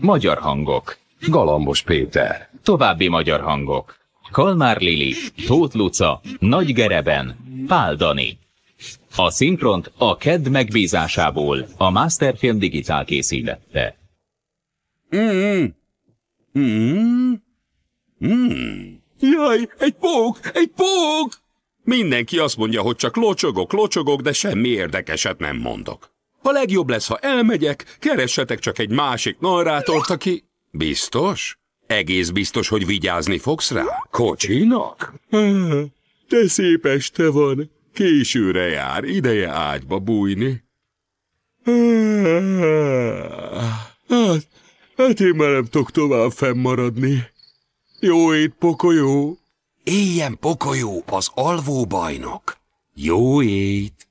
Magyar hangok. Galambos Péter. További magyar hangok. Kalmár Lili, Tóth Luca, Nagy Gereben, Pál Dani. A szinkront a KED megbízásából a Masterfilm Digitál készítette. Mm. Mm. Mm. Jaj, egy pók, egy pók! Mindenki azt mondja, hogy csak locsogok, locsogok, de semmi érdekeset nem mondok. A legjobb lesz, ha elmegyek, keressetek csak egy másik narrátort, aki... Biztos? Egész biztos, hogy vigyázni fogsz rá? Kocsinak? De szép este van. Későre jár, ideje ágyba bújni. Hát, hát én már nem tudok tovább fennmaradni. Jó ét, pokolyó! Éljen pokolyó az alvó bajnok. Jó ét!